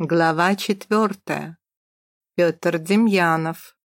Глава четвертая. Петр Демьянов.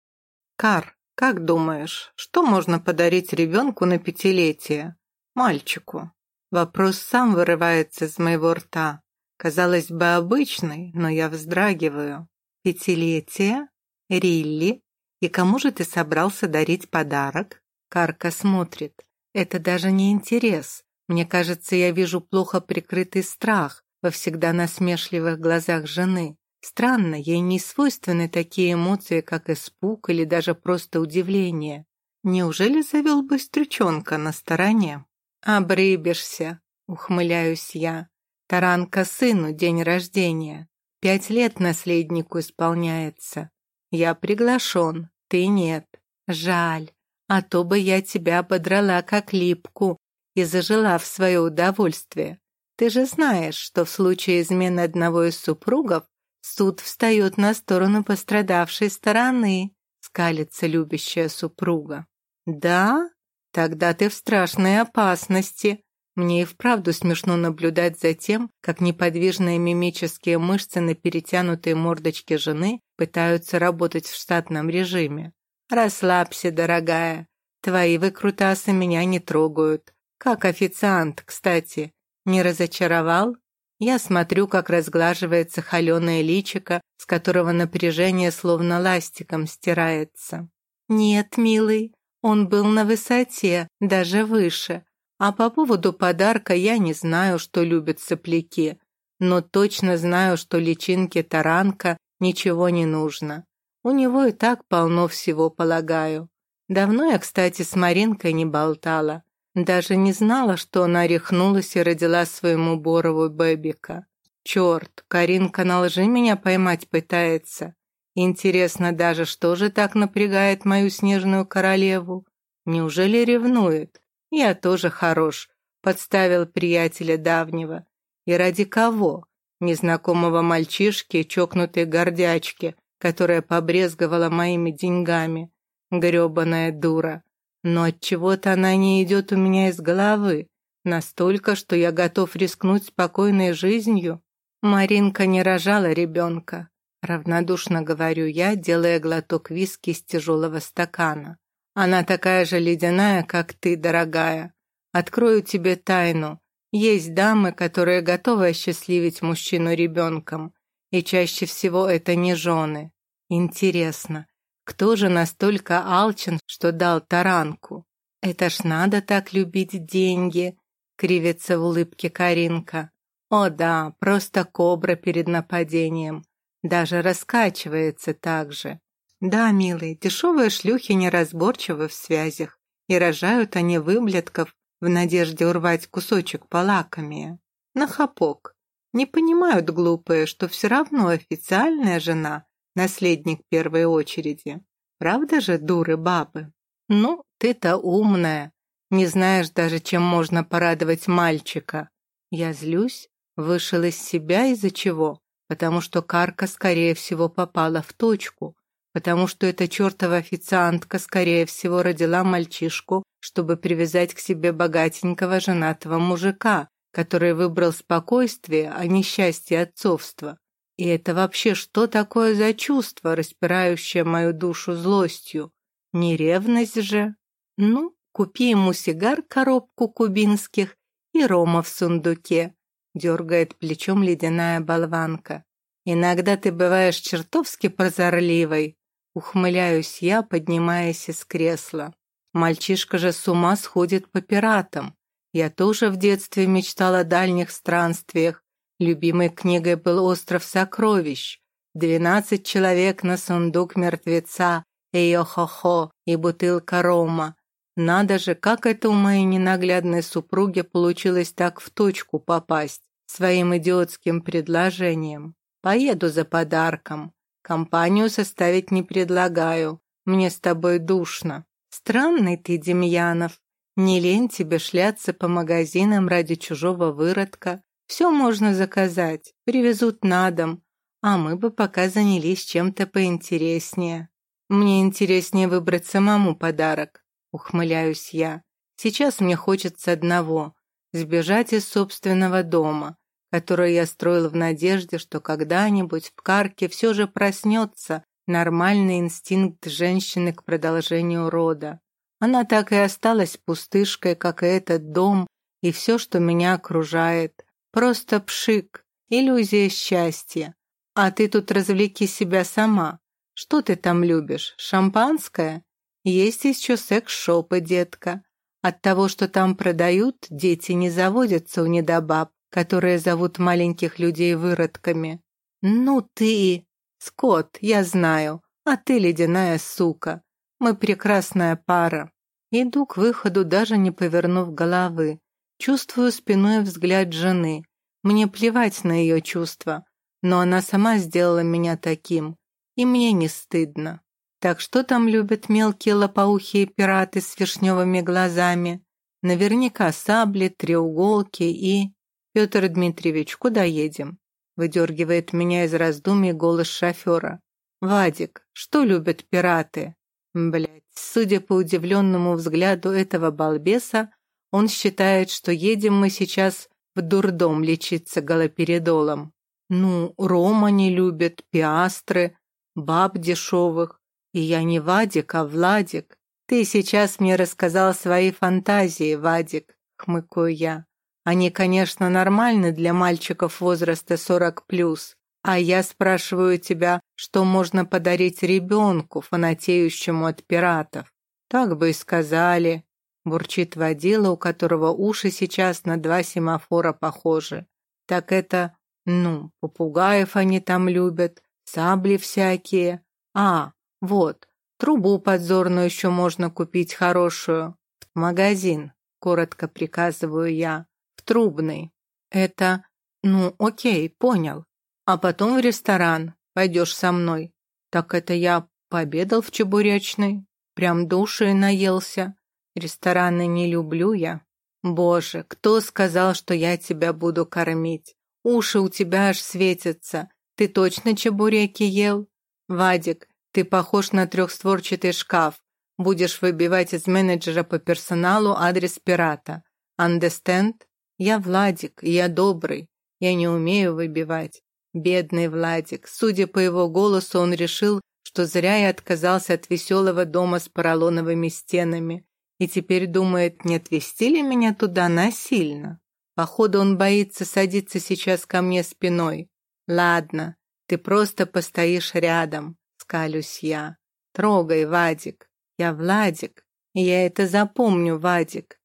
Кар, как думаешь, что можно подарить ребенку на пятилетие? Мальчику. Вопрос сам вырывается из моего рта. Казалось бы, обычный, но я вздрагиваю. Пятилетие? Рилли? И кому же ты собрался дарить подарок? Карка смотрит. Это даже не интерес. Мне кажется, я вижу плохо прикрытый страх, во всегда насмешливых глазах жены. Странно, ей не свойственны такие эмоции, как испуг или даже просто удивление. Неужели завел быстрючонка на стороне? «Обрыбишься», — ухмыляюсь я. «Таранка сыну день рождения. Пять лет наследнику исполняется. Я приглашен, ты нет. Жаль, а то бы я тебя ободрала как липку и зажила в свое удовольствие. Ты же знаешь, что в случае измены одного из супругов суд встает на сторону пострадавшей стороны, скалится любящая супруга. Да? Тогда ты в страшной опасности. Мне и вправду смешно наблюдать за тем, как неподвижные мимические мышцы на перетянутой мордочке жены пытаются работать в штатном режиме. Расслабься, дорогая. Твои выкрутасы меня не трогают. Как официант, кстати. Не разочаровал? Я смотрю, как разглаживается холеное личико, с которого напряжение словно ластиком стирается. Нет, милый, он был на высоте, даже выше. А по поводу подарка я не знаю, что любят сопляки, но точно знаю, что личинке таранка ничего не нужно. У него и так полно всего, полагаю. Давно я, кстати, с Маринкой не болтала. Даже не знала, что она рехнулась и родила своему Борову Бэбика. Черт, Каринка на лжи меня поймать пытается. Интересно даже, что же так напрягает мою снежную королеву? Неужели ревнует? Я тоже хорош, подставил приятеля давнего. И ради кого? Незнакомого мальчишки, чокнутой гордячки, которая побрезговала моими деньгами. Грёбаная дура. Но от чего-то она не идет у меня из головы, настолько, что я готов рискнуть спокойной жизнью. Маринка не рожала ребенка, равнодушно говорю я, делая глоток виски из тяжелого стакана. Она такая же ледяная, как ты, дорогая. Открою тебе тайну. Есть дамы, которые готовы осчастливить мужчину ребенком, и чаще всего это не жены. Интересно, кто же настолько алчен, что дал таранку? Это ж надо так любить деньги, кривится в улыбке Каринка. О да, просто кобра перед нападением. Даже раскачивается так же. Да, милый, дешевые шлюхи неразборчивы в связях, и рожают они выблядков в надежде урвать кусочек полакомее. На хапок. Не понимают глупые, что все равно официальная жена наследник первой очереди. Правда же, дуры бабы? Ну, ты-то умная, не знаешь даже, чем можно порадовать мальчика. Я злюсь, вышел из себя из-за чего? Потому что Карка, скорее всего, попала в точку, потому что эта чертова официантка, скорее всего, родила мальчишку, чтобы привязать к себе богатенького женатого мужика, который выбрал спокойствие, а не счастье отцовства. И это вообще что такое за чувство, распирающее мою душу злостью? Не ревность же? Ну, купи ему сигар, коробку кубинских и рома в сундуке, дергает плечом ледяная болванка. Иногда ты бываешь чертовски прозорливой, ухмыляюсь я, поднимаясь из кресла. Мальчишка же с ума сходит по пиратам. Я тоже в детстве мечтала о дальних странствиях, Любимой книгой был «Остров сокровищ», «Двенадцать человек на сундук мертвеца», «Эйо-хо-хо» и бутылка рома. Надо же, как это у моей ненаглядной супруги получилось так в точку попасть своим идиотским предложением. Поеду за подарком. Компанию составить не предлагаю. Мне с тобой душно. Странный ты, Демьянов. Не лень тебе шляться по магазинам ради чужого выродка. Все можно заказать, привезут на дом, а мы бы пока занялись чем-то поинтереснее. Мне интереснее выбрать самому подарок, ухмыляюсь я. Сейчас мне хочется одного – сбежать из собственного дома, которую я строил в надежде, что когда-нибудь в Карке все же проснется нормальный инстинкт женщины к продолжению рода. Она так и осталась пустышкой, как и этот дом, и все, что меня окружает. Просто пшик, иллюзия счастья. А ты тут развлеки себя сама. Что ты там любишь? Шампанское? Есть еще секс-шопы, детка. От того, что там продают, дети не заводятся у недобаб, которые зовут маленьких людей выродками. Ну ты... Скотт, я знаю, а ты ледяная сука. Мы прекрасная пара. Иду к выходу, даже не повернув головы. Чувствую спиной взгляд жены. Мне плевать на ее чувства, но она сама сделала меня таким, и мне не стыдно. Так что там любят мелкие лопоухие пираты с вишневыми глазами? Наверняка сабли, треуголки и... Петр Дмитриевич, куда едем? Выдергивает меня из раздумий голос шофера. «Вадик, что любят пираты?» Блять, судя по удивленному взгляду этого балбеса, он считает, что едем мы сейчас в дурдом лечиться галоперидолом. Ну, рома не любят, пиастры, баб дешевых. И я не Вадик, а Владик. Ты сейчас мне рассказал свои фантазии, Вадик, хмыкаю я. Они, конечно, нормальны для мальчиков возраста 40+, а я спрашиваю тебя, что можно подарить ребенку, фанатеющему от пиратов. Так бы и сказали, бурчит водила, у которого уши сейчас на два семафора похожи. Так это, ну, попугаев они там любят, сабли всякие. А, вот, трубу подзорную еще можно купить хорошую. В магазин, коротко приказываю я трубный. Это... Ну, окей, понял. А потом в ресторан. Пойдешь со мной. Так это я пообедал в Чебуречной. Прям души наелся. Рестораны не люблю я. Боже, кто сказал, что я тебя буду кормить? Уши у тебя аж светятся. Ты точно чебуреки ел? Вадик, ты похож на трехстворчатый шкаф. Будешь выбивать из менеджера по персоналу адрес пирата. Understand? Я Владик, я добрый, я не умею выбивать. Бедный Владик. Судя по его голосу, он решил, что зря я отказался от веселого дома с поролоновыми стенами. И теперь думает, не отвезти ли меня туда насильно. Походу, он боится садиться сейчас ко мне спиной. Ладно, ты просто постоишь рядом, скалюсь я. Трогай, Вадик. Я Владик, и я это запомню, Вадик.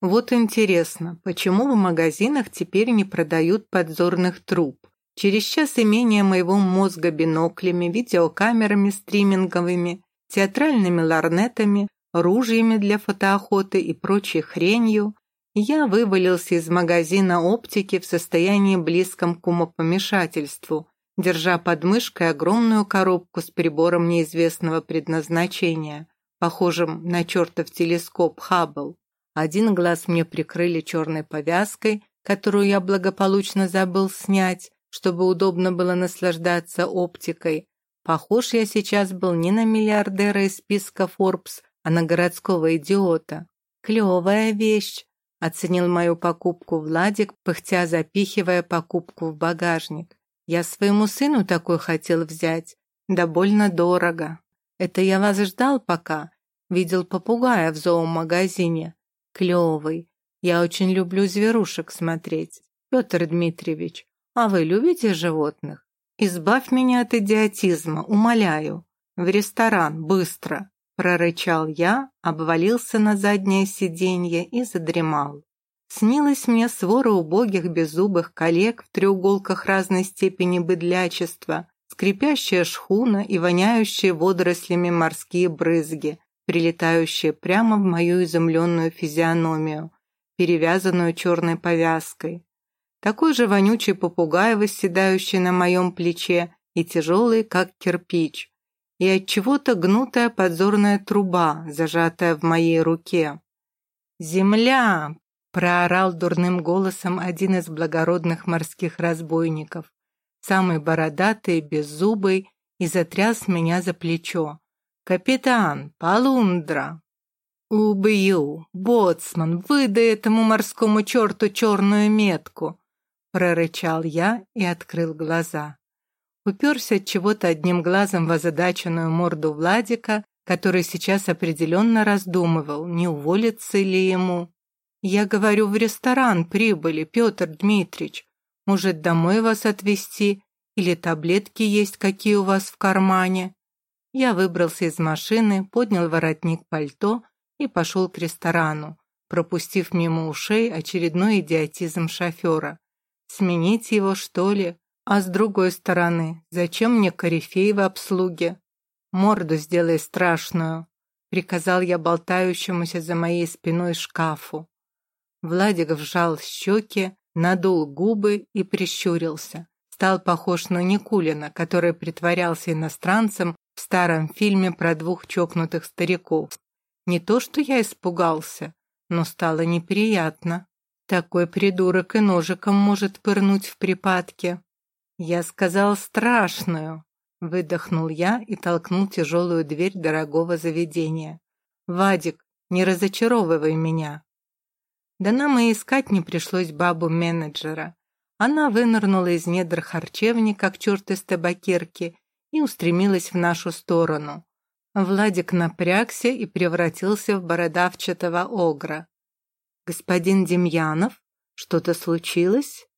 Вот интересно, почему в магазинах теперь не продают подзорных труб? Через час имения моего мозга биноклями, видеокамерами стриминговыми, театральными ларнетами, ружьями для фотоохоты и прочей хренью, я вывалился из магазина оптики в состоянии близком к умопомешательству, держа под мышкой огромную коробку с прибором неизвестного предназначения, похожим на чертов телескоп Хаббл. Один глаз мне прикрыли черной повязкой, которую я благополучно забыл снять, чтобы удобно было наслаждаться оптикой. Похож я сейчас был не на миллиардера из списка Forbes, а на городского идиота. Клевая вещь, оценил мою покупку Владик, пыхтя запихивая покупку в багажник. Я своему сыну такой хотел взять, да больно дорого. Это я вас ждал пока, видел попугая в зоомагазине. Клевый. Я очень люблю зверушек смотреть. Петр Дмитриевич, а вы любите животных? Избавь меня от идиотизма, умоляю. В ресторан, быстро!» Прорычал я, обвалился на заднее сиденье и задремал. Снилась мне свора убогих беззубых коллег в треуголках разной степени быдлячества, скрипящая шхуна и воняющие водорослями морские брызги, прилетающие прямо в мою изумленную физиономию, перевязанную черной повязкой. Такой же вонючий попугай, восседающий на моем плече и тяжелый, как кирпич, и от чего-то гнутая подзорная труба, зажатая в моей руке. «Земля!» — проорал дурным голосом один из благородных морских разбойников, самый бородатый, беззубый, и затряс меня за плечо. «Капитан, полундра!» «Убью! Боцман, выдай этому морскому черту черную метку!» прорычал я и открыл глаза. Уперся от чего-то одним глазом в озадаченную морду Владика, который сейчас определенно раздумывал, не уволиться ли ему. «Я говорю, в ресторан прибыли, Петр Дмитрич. Может, домой вас отвезти? Или таблетки есть, какие у вас в кармане?» Я выбрался из машины, поднял воротник пальто и пошел к ресторану, пропустив мимо ушей очередной идиотизм шофера. Сменить его, что ли? А с другой стороны, зачем мне корифей в обслуге? Морду сделай страшную, приказал я болтающемуся за моей спиной шкафу. Владик вжал щеки, надул губы и прищурился. Стал похож на Никулина, который притворялся иностранцем в старом фильме про двух чокнутых стариков. Не то, что я испугался, но стало неприятно. Такой придурок и ножиком может пырнуть в припадке. «Я сказал страшную», — выдохнул я и толкнул тяжелую дверь дорогого заведения. «Вадик, не разочаровывай меня». Да нам и искать не пришлось бабу-менеджера. Она вынырнула из недр харчевни, как черт из табакерки, и устремилась в нашу сторону. Владик напрягся и превратился в бородавчатого огра. «Господин Демьянов, что-то случилось?»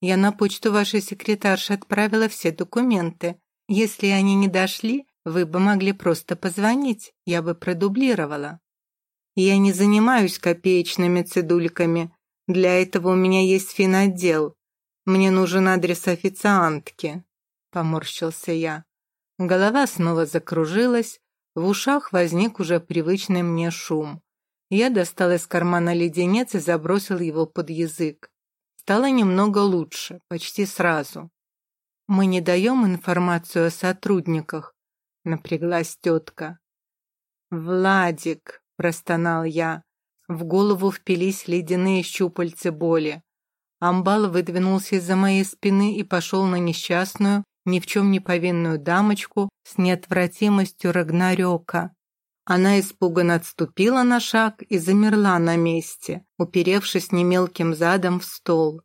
Я на почту вашей секретарши отправила все документы. Если они не дошли, вы бы могли просто позвонить, я бы продублировала. Я не занимаюсь копеечными цедульками. Для этого у меня есть финотдел. Мне нужен адрес официантки. Поморщился я. Голова снова закружилась, в ушах возник уже привычный мне шум. Я достал из кармана леденец и забросил его под язык. Стало немного лучше, почти сразу. «Мы не даем информацию о сотрудниках», — напряглась тетка. «Владик», — простонал я. В голову впились ледяные щупальцы боли. Амбал выдвинулся из-за моей спины и пошел на несчастную, ни в чем не повинную дамочку с неотвратимостью Рагнарёка. Она испуганно отступила на шаг и замерла на месте, уперевшись немелким задом в стол.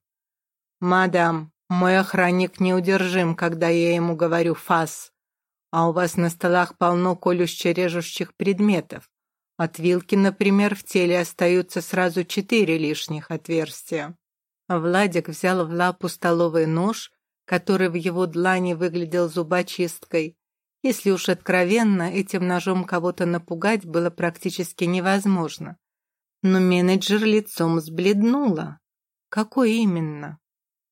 «Мадам, мой охранник неудержим, когда я ему говорю «фас», а у вас на столах полно колюще-режущих предметов. От вилки, например, в теле остаются сразу четыре лишних отверстия». Владик взял в лапу столовый нож, который в его длани выглядел зубочисткой, если уж откровенно, этим ножом кого-то напугать было практически невозможно. Но менеджер лицом сбледнула. Какой именно?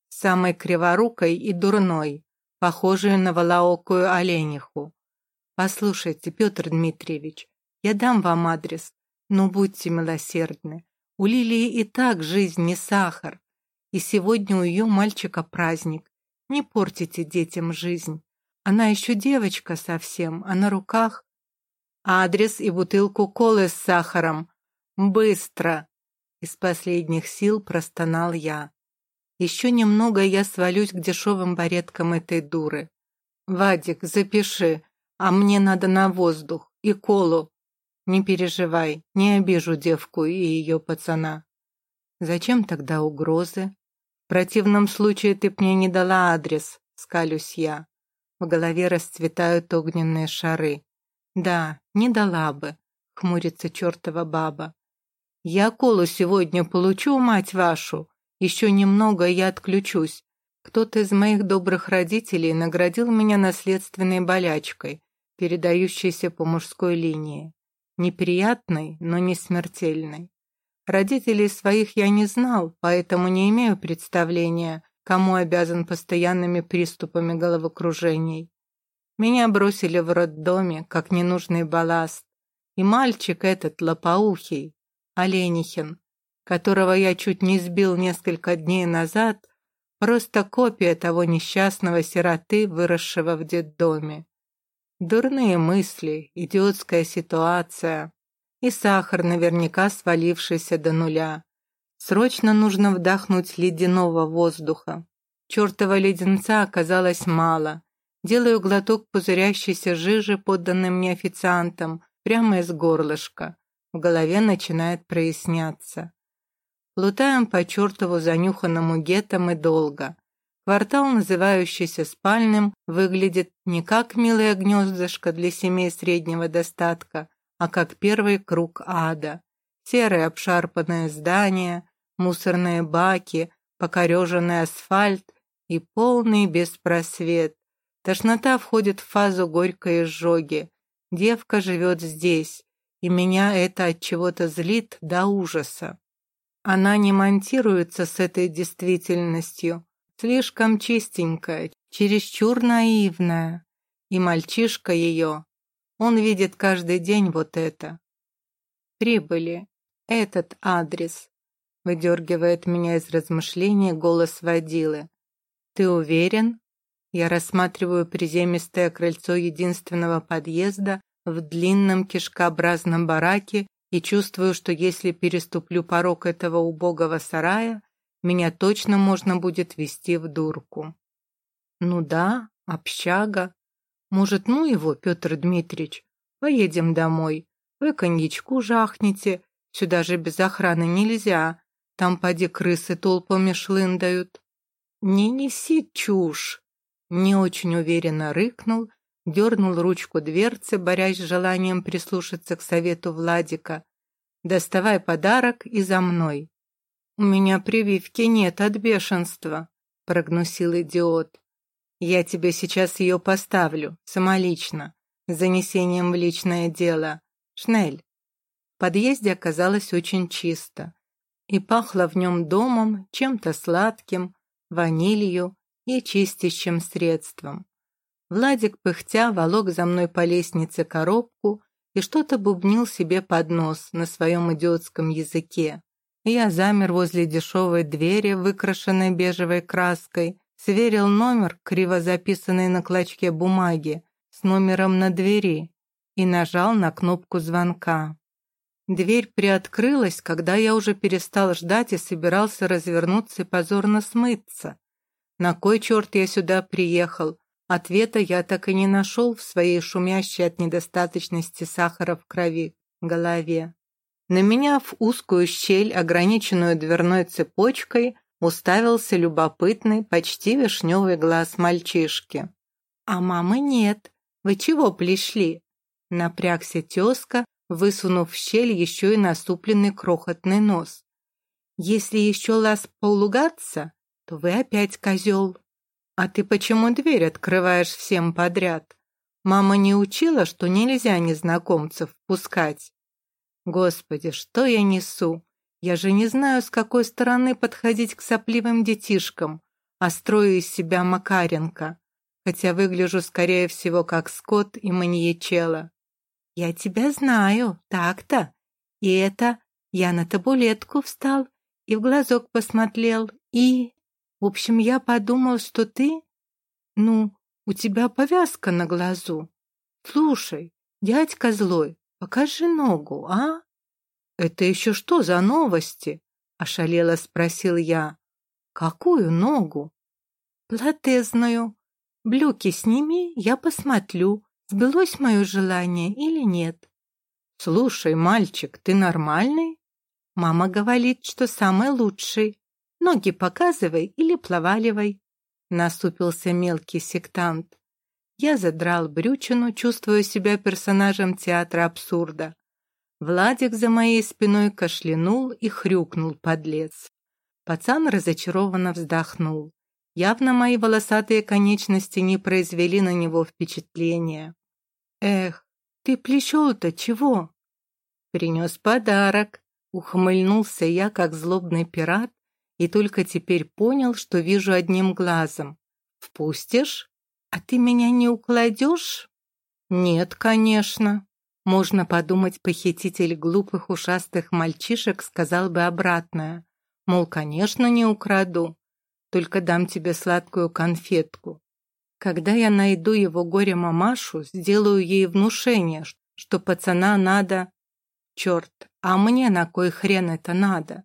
Самой криворукой и дурной, похожей на волоокую олениху. Послушайте, Петр Дмитриевич, я дам вам адрес, но будьте милосердны. У Лилии и так жизнь не сахар, и сегодня у ее мальчика праздник. Не портите детям жизнь. Она еще девочка совсем, а на руках... Адрес и бутылку колы с сахаром. Быстро! Из последних сил простонал я. Еще немного, я свалюсь к дешевым бареткам этой дуры. Вадик, запиши, а мне надо на воздух и колу. Не переживай, не обижу девку и ее пацана. Зачем тогда угрозы? В противном случае ты мне не дала адрес, скалюсь я. В голове расцветают огненные шары. Да, не дала бы, хмурится чертова баба. Я колу сегодня получу, мать вашу. Еще немного, я отключусь. Кто-то из моих добрых родителей наградил меня наследственной болячкой, передающейся по мужской линии. Неприятной, но не смертельной. Родителей своих я не знал, поэтому не имею представления, кому обязан постоянными приступами головокружений. Меня бросили в роддоме, как ненужный балласт. И мальчик этот лопоухий, Оленихин, которого я чуть не сбил несколько дней назад, просто копия того несчастного сироты, выросшего в детдоме. Дурные мысли, идиотская ситуация и сахар, наверняка свалившийся до нуля. Срочно нужно вдохнуть ледяного воздуха. Чертова леденца оказалось мало. Делаю глоток пузырящейся жижи, подданной мне официантом, прямо из горлышка. В голове начинает проясняться. Плутаем по чертову занюханному гетам и долго. Квартал, называющийся спальным, выглядит не как милое гнездышко для семей среднего достатка, а как первый круг ада. Серые обшарпанные здания, мусорные баки, покореженный асфальт и полный беспросвет. Тошнота входит в фазу горькой изжоги. Девка живет здесь, и меня это от чего-то злит до ужаса. Она не монтируется с этой действительностью, слишком чистенькая, чересчур наивная. И мальчишка ее, он видит каждый день вот это. Прибыли. Этот адрес. Выдергивает меня из размышлений голос водилы. Ты уверен? Я рассматриваю приземистое крыльцо единственного подъезда в длинном кишкообразном бараке и чувствую, что если переступлю порог этого убогого сарая, меня точно можно будет вести в дурку. Ну да, общага. Может, ну его, Петр Дмитриевич, поедем домой. Вы коньячку жахните, сюда же без охраны нельзя. Там поди крысы толпами шлындают. Не неси чушь. Не очень уверенно рыкнул дернул ручку дверцы, борясь с желанием прислушаться к совету Владика. «Доставай подарок и за мной». «У меня прививки нет от бешенства», — прогнусил идиот. «Я тебе сейчас ее поставлю, самолично, с занесением в личное дело. Шнель». В подъезде оказалось очень чисто, и пахло в нем домом, чем-то сладким, ванилью и чистящим средством. Владик, пыхтя, волок за мной по лестнице коробку и что-то бубнил себе под нос на своем идиотском языке. Я замер возле дешевой двери, выкрашенной бежевой краской, сверил номер, криво записанный на клочке бумаги, с номером на двери и нажал на кнопку звонка. Дверь приоткрылась, когда я уже перестал ждать и собирался развернуться и позорно смыться. На кой черт я сюда приехал? Ответа я так и не нашел в своей шумящей от недостаточности сахара в крови голове. На меня в узкую щель, ограниченную дверной цепочкой, уставился любопытный, почти вишневый глаз мальчишки. «А мамы нет. Вы чего пришли?» Напрягся тезка, высунув в щель еще и наступленный крохотный нос. «Если еще лаз поулугаться, то вы опять козел». «А ты почему дверь открываешь всем подряд? Мама не учила, что нельзя незнакомцев пускать?» «Господи, что я несу? Я же не знаю, с какой стороны подходить к сопливым детишкам, а строю из себя Макаренко, хотя выгляжу, скорее всего, как скот и маньячела». «Я тебя знаю, так-то. И это я на табуретку встал и в глазок посмотрел, и...» В общем, я подумал, что ты... Ну, у тебя повязка на глазу. Слушай, дядька злой, покажи ногу, а? Это еще что за новости? Ошалело спросил я. Какую ногу? Платезную. Блюки сними, я посмотрю, сбылось мое желание или нет. Слушай, мальчик, ты нормальный? Мама говорит, что самый лучший. Ноги показывай или плаваливай. Насупился мелкий сектант. Я задрал брючину, чувствуя себя персонажем театра абсурда. Владик за моей спиной кашлянул и хрюкнул, подлец. Пацан разочарованно вздохнул. Явно мои волосатые конечности не произвели на него впечатления. «Эх, ты плещел-то чего?» «Принес подарок», — ухмыльнулся я, как злобный пират, и только теперь понял, что вижу одним глазом. «Впустишь? А ты меня не укладешь?» «Нет, конечно». Можно подумать, похититель глупых ушастых мальчишек сказал бы обратное. Мол, конечно, не украду, только дам тебе сладкую конфетку. Когда я найду его горе-мамашу, сделаю ей внушение, что пацана надо... Черт, а мне на кой хрен это надо?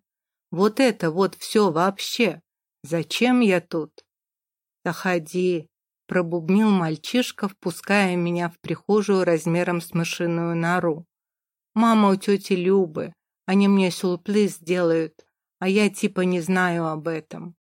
Вот это вот все вообще. Зачем я тут? Заходи, пробубнил мальчишка, впуская меня в прихожую размером с мышиную нору. Мама у тети Любы, они мне сюрприз сделают. а я типа не знаю об этом.